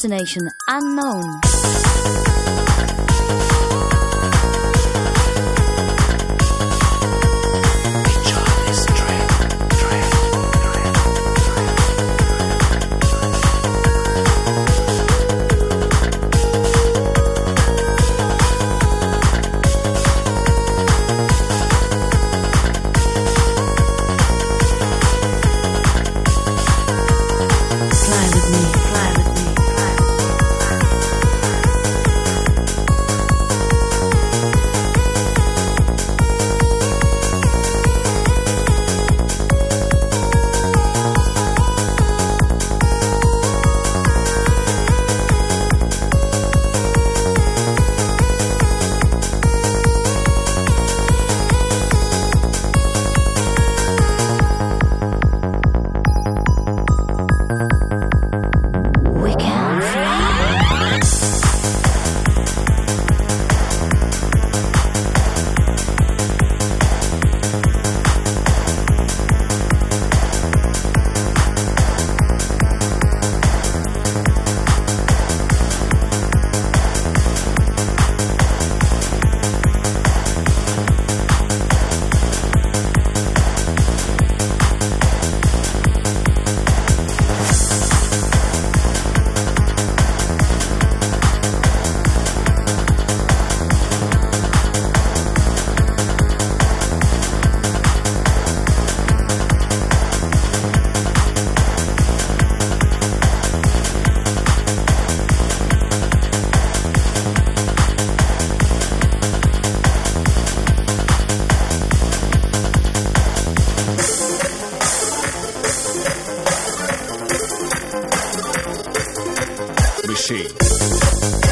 Destination unknown. Machine.